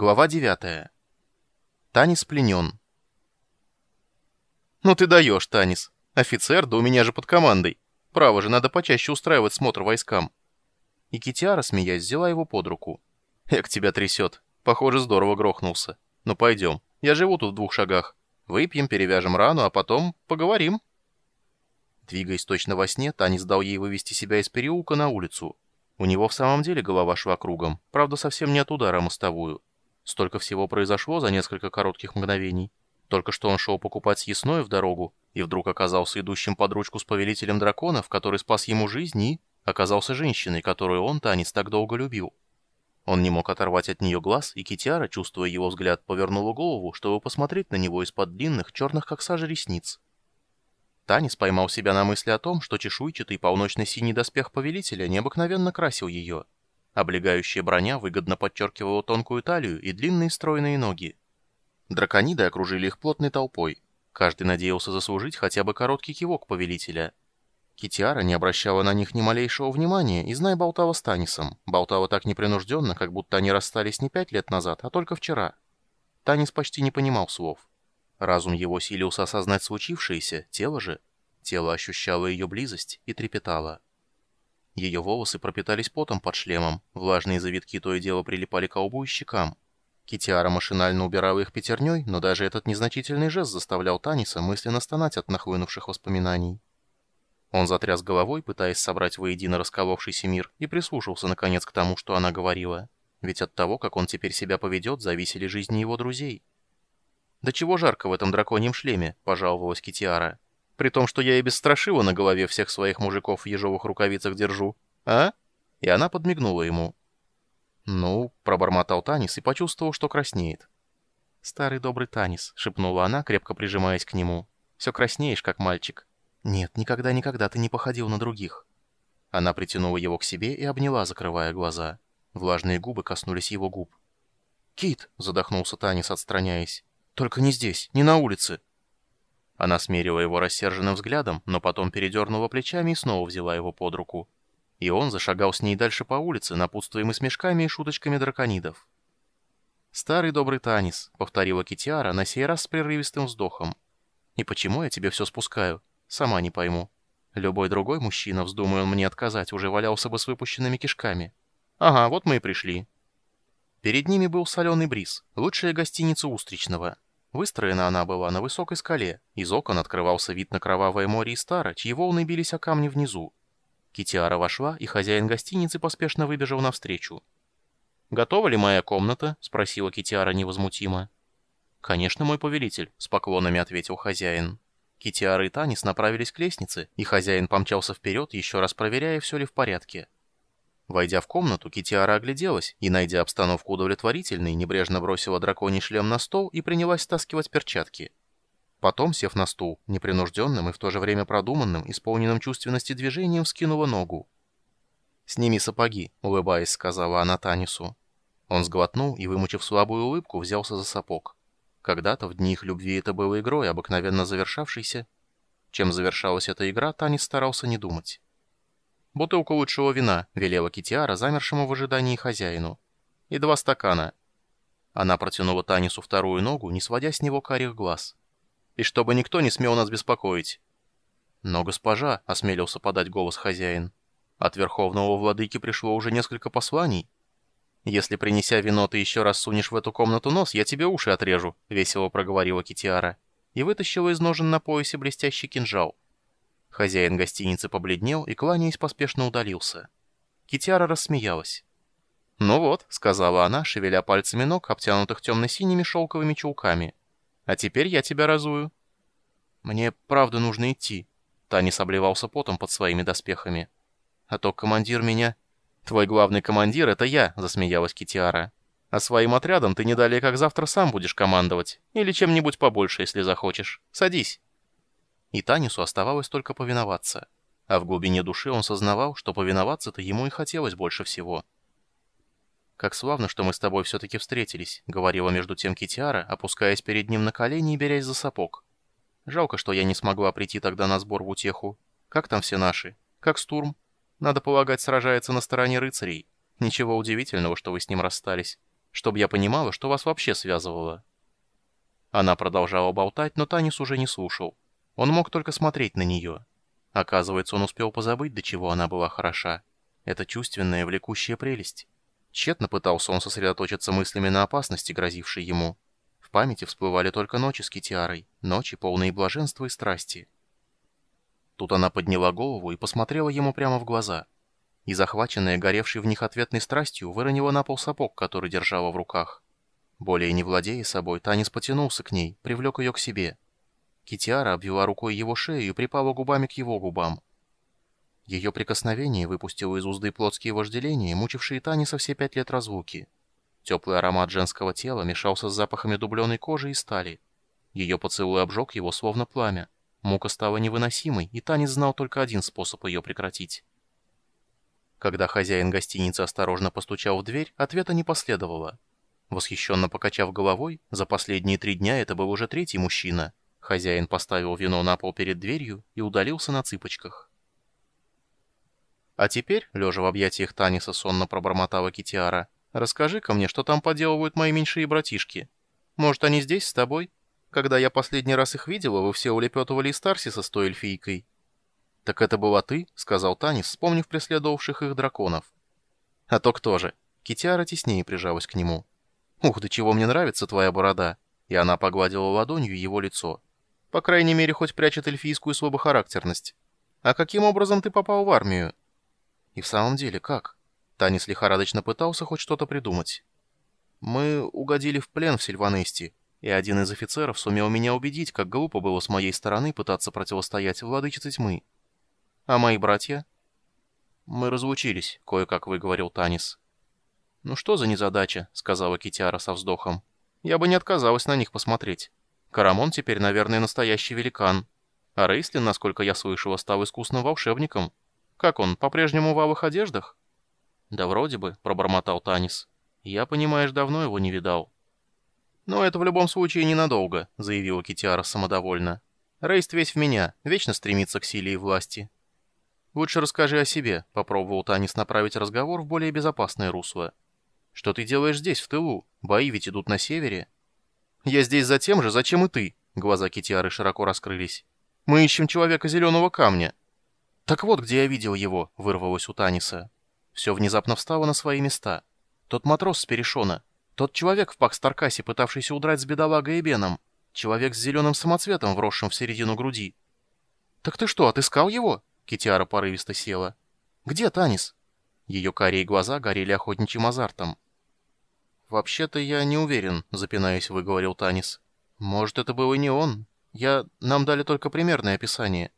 Глава 9. Танис пленен. «Ну ты даешь, Танис. Офицер, да у меня же под командой. Право же, надо почаще устраивать смотр войскам». И Китиара, смеясь, взяла его под руку. «Эк, тебя трясет. Похоже, здорово грохнулся. Ну пойдем. Я живу тут в двух шагах. Выпьем, перевяжем рану, а потом поговорим». Двигаясь точно во сне, Танис дал ей вывести себя из переулка на улицу. У него в самом деле голова шла кругом, правда, совсем не от удара мостовую. Столько всего произошло за несколько коротких мгновений. Только что он шел покупать съестное в дорогу, и вдруг оказался идущим под ручку с повелителем драконов, который спас ему жизнь и оказался женщиной, которую он, Танец, так долго любил. Он не мог оторвать от нее глаз, и Китиара, чувствуя его взгляд, повернула голову, чтобы посмотреть на него из-под длинных, черных как сажа ресниц. Танис поймал себя на мысли о том, что чешуйчатый полночно-синий доспех повелителя необыкновенно красил ее — Облегающая броня выгодно подчеркивала тонкую талию и длинные стройные ноги. Дракониды окружили их плотной толпой. Каждый надеялся заслужить хотя бы короткий кивок повелителя. Китиара не обращала на них ни малейшего внимания и, знай, болтала с Танисом. Болтала так непринужденно, как будто они расстались не пять лет назад, а только вчера. Танис почти не понимал слов. Разум его силился осознать случившееся, тело же... Тело ощущало ее близость и трепетало. Ее волосы пропитались потом под шлемом, влажные завитки то и дело прилипали к лбу и щекам. Китиара машинально убирала их пятерней, но даже этот незначительный жест заставлял Таниса мысленно стонать от нахлынувших воспоминаний. Он затряс головой, пытаясь собрать воедино расколовшийся мир, и прислушался, наконец, к тому, что она говорила. Ведь от того, как он теперь себя поведет, зависели жизни его друзей. «Да чего жарко в этом драконьем шлеме?» — пожаловалась Китиара. При том, что я и без страшила на голове всех своих мужиков в ежовых рукавицах держу. А?» И она подмигнула ему. «Ну», — пробормотал Танис и почувствовал, что краснеет. «Старый добрый Танис», — шепнула она, крепко прижимаясь к нему. «Все краснеешь, как мальчик. Нет, никогда-никогда ты не походил на других». Она притянула его к себе и обняла, закрывая глаза. Влажные губы коснулись его губ. «Кит!» — задохнулся Танис, отстраняясь. «Только не здесь, не на улице. Она смерила его рассерженным взглядом, но потом передернула плечами и снова взяла его под руку. И он зашагал с ней дальше по улице, напутствуемый смешками и шуточками драконидов. «Старый добрый Танис», — повторила Китиара, на сей раз с прерывистым вздохом. «И почему я тебе все спускаю? Сама не пойму. Любой другой мужчина, вздумая он мне отказать, уже валялся бы с выпущенными кишками. Ага, вот мы и пришли». Перед ними был соленый бриз, лучшая гостиница Устричного — Выстроена она была на высокой скале. Из окон открывался вид на кровавое море и стара, чьи волны бились о камни внизу. Китиара вошла, и хозяин гостиницы поспешно выбежал навстречу. «Готова ли моя комната?» — спросила Китиара невозмутимо. «Конечно, мой повелитель», — с поклонами ответил хозяин. Китиара и Танис направились к лестнице, и хозяин помчался вперед, еще раз проверяя, все ли в порядке. Войдя в комнату, Китиара огляделась и, найдя обстановку удовлетворительной, небрежно бросила драконий шлем на стол и принялась стаскивать перчатки. Потом, сев на стул, непринужденным и в то же время продуманным, исполненным чувственности движением, скинула ногу. «Сними сапоги», — улыбаясь, сказала она Танису. Он сглотнул и, вымучив слабую улыбку, взялся за сапог. Когда-то в дни их любви это было игрой, обыкновенно завершавшейся. Чем завершалась эта игра, Танис старался не думать. «Бутылку лучшего вина», — велела Китиара, замершему в ожидании хозяину. «И два стакана». Она протянула Танису вторую ногу, не сводя с него карих глаз. «И чтобы никто не смел нас беспокоить». «Но, госпожа», — осмелился подать голос хозяин, — «от верховного владыки пришло уже несколько посланий». «Если, принеся вино, ты еще раз сунешь в эту комнату нос, я тебе уши отрежу», — весело проговорила Китиара. И вытащила из ножен на поясе блестящий кинжал. Хозяин гостиницы побледнел и, кланяясь, поспешно удалился. Китяра рассмеялась. «Ну вот», — сказала она, шевеля пальцами ног, обтянутых темно-синими шелковыми чулками. «А теперь я тебя разую». «Мне правда нужно идти», — Танис обливался потом под своими доспехами. «А то командир меня...» «Твой главный командир — это я», — засмеялась Китиара. «А своим отрядом ты не далее как завтра сам будешь командовать. Или чем-нибудь побольше, если захочешь. Садись» и Танису оставалось только повиноваться. А в глубине души он сознавал, что повиноваться-то ему и хотелось больше всего. «Как славно, что мы с тобой все-таки встретились», — говорила между тем Китиара, опускаясь перед ним на колени и берясь за сапог. «Жалко, что я не смогла прийти тогда на сбор в утеху. Как там все наши? Как Стурм? Надо полагать, сражается на стороне рыцарей. Ничего удивительного, что вы с ним расстались. Чтобы я понимала, что вас вообще связывало». Она продолжала болтать, но Танис уже не слушал. Он мог только смотреть на нее. Оказывается, он успел позабыть, до чего она была хороша. Это чувственная, влекущая прелесть. Тщетно пытался он сосредоточиться мыслями на опасности, грозившей ему. В памяти всплывали только ночи с Китиарой, ночи, полные блаженства и страсти. Тут она подняла голову и посмотрела ему прямо в глаза. И, захваченная горевшей в них ответной страстью, выронила на пол сапог, который держала в руках. Более не владея собой, Танис потянулся к ней, привлек ее к себе. Китиара обвела рукой его шею и припала губами к его губам. Ее прикосновение выпустило из узды плотские вожделения, мучившие Таниса все пять лет разлуки. Теплый аромат женского тела мешался с запахами дубленой кожи и стали. Ее поцелуй обжег его, словно пламя. Мука стала невыносимой, и Танис знал только один способ ее прекратить. Когда хозяин гостиницы осторожно постучал в дверь, ответа не последовало. Восхищенно покачав головой, за последние три дня это был уже третий мужчина. Хозяин поставил вино на пол перед дверью и удалился на цыпочках. «А теперь, лежа в объятиях Таниса, сонно пробормотала Китиара, расскажи-ка мне, что там поделывают мои меньшие братишки. Может, они здесь, с тобой? Когда я последний раз их видела, вы все улепетывали из Тарсиса с той эльфийкой». «Так это была ты?» — сказал Танис, вспомнив преследовавших их драконов. «А то кто же?» Китиара теснее прижалась к нему. «Ух, до чего мне нравится твоя борода!» И она погладила ладонью его лицо. «По крайней мере, хоть прячет эльфийскую слабохарактерность. А каким образом ты попал в армию?» «И в самом деле, как?» Танис лихорадочно пытался хоть что-то придумать. «Мы угодили в плен в Сильванесте, и один из офицеров сумел меня убедить, как глупо было с моей стороны пытаться противостоять владычице тьмы. А мои братья?» «Мы разлучились», — кое-как выговорил Танис. «Ну что за незадача?» — сказала Китиара со вздохом. «Я бы не отказалась на них посмотреть. Карамон теперь, наверное, настоящий великан. А Рейслин, насколько я слышала, стал искусным волшебником. Как он, по-прежнему в алых одеждах?» «Да вроде бы», — пробормотал Танис. «Я, понимаешь, давно его не видал». «Но это в любом случае ненадолго», — заявила Китиара самодовольно. «Рейст весь в меня, вечно стремится к силе и власти». «Лучше расскажи о себе», — попробовал Танис направить разговор в более безопасное русло. Что ты делаешь здесь, в тылу? Бои ведь идут на севере». «Я здесь за тем же, зачем и ты?» Глаза Китиары широко раскрылись. «Мы ищем человека зеленого камня». «Так вот, где я видел его», — вырвалось у Таниса. Все внезапно встало на свои места. Тот матрос с перешона. Тот человек в Пакстаркасе, пытавшийся удрать с бедолагой Беном. Человек с зеленым самоцветом, вросшим в середину груди. «Так ты что, отыскал его?» Китиара порывисто села. «Где Танис?» Ее карие глаза горели охотничьим азартом. «Вообще-то я не уверен», — запинаясь, выговорил Танис. «Может, это был и не он. Я... Нам дали только примерное описание».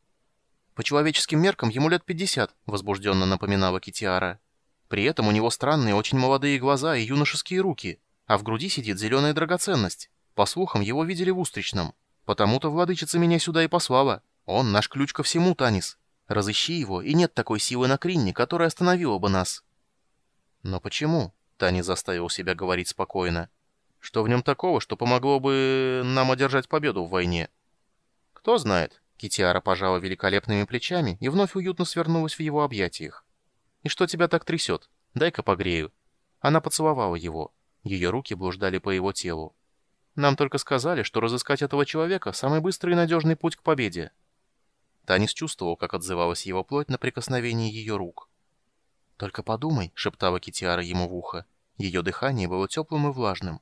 «По человеческим меркам ему лет пятьдесят», — возбужденно напоминала Китиара. «При этом у него странные, очень молодые глаза и юношеские руки, а в груди сидит зеленая драгоценность. По слухам, его видели в Устричном. Потому-то владычица меня сюда и послала. Он наш ключ ко всему, Танис. Разыщи его, и нет такой силы на Кринне, которая остановила бы нас». «Но почему?» Тани заставил себя говорить спокойно. Что в нем такого, что помогло бы нам одержать победу в войне? Кто знает. Китиара пожала великолепными плечами и вновь уютно свернулась в его объятиях. «И что тебя так трясет? Дай-ка погрею». Она поцеловала его. Ее руки блуждали по его телу. «Нам только сказали, что разыскать этого человека — самый быстрый и надежный путь к победе». Танис чувствовал, как отзывалась его плоть на прикосновение ее рук. «Только подумай», — шептала Китиара ему в ухо. Ее дыхание было теплым и влажным.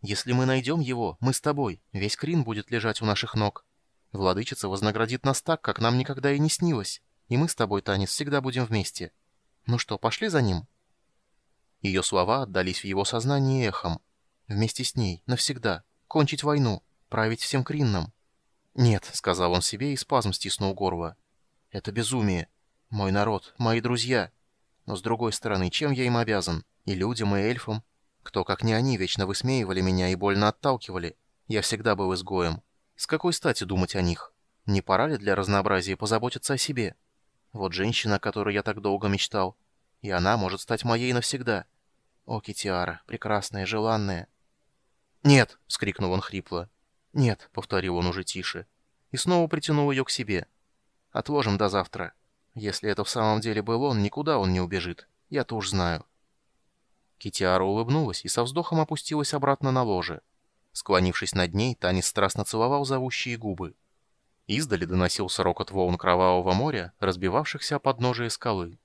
«Если мы найдем его, мы с тобой. Весь Крин будет лежать у наших ног. Владычица вознаградит нас так, как нам никогда и не снилось. И мы с тобой, Танис, всегда будем вместе. Ну что, пошли за ним?» Ее слова отдались в его сознании эхом. «Вместе с ней, навсегда. Кончить войну. Править всем Кринном». «Нет», — сказал он себе и спазм стиснул горло. «Это безумие. Мой народ, мои друзья. Но с другой стороны, чем я им обязан? И людям, и эльфам? Кто, как не они, вечно высмеивали меня и больно отталкивали. Я всегда был изгоем. С какой стати думать о них? Не пора ли для разнообразия позаботиться о себе? Вот женщина, о которой я так долго мечтал. И она может стать моей навсегда. О, Китиара, прекрасная, желанная. «Нет!» — вскрикнул он хрипло. «Нет!» — повторил он уже тише. И снова притянул ее к себе. «Отложим до завтра». Если это в самом деле был он, никуда он не убежит. Я-то уж знаю. Китиара улыбнулась и со вздохом опустилась обратно на ложе. Склонившись над ней, Танис страстно целовал зовущие губы. Издали доносился рокот волн кровавого моря, разбивавшихся о подножие скалы.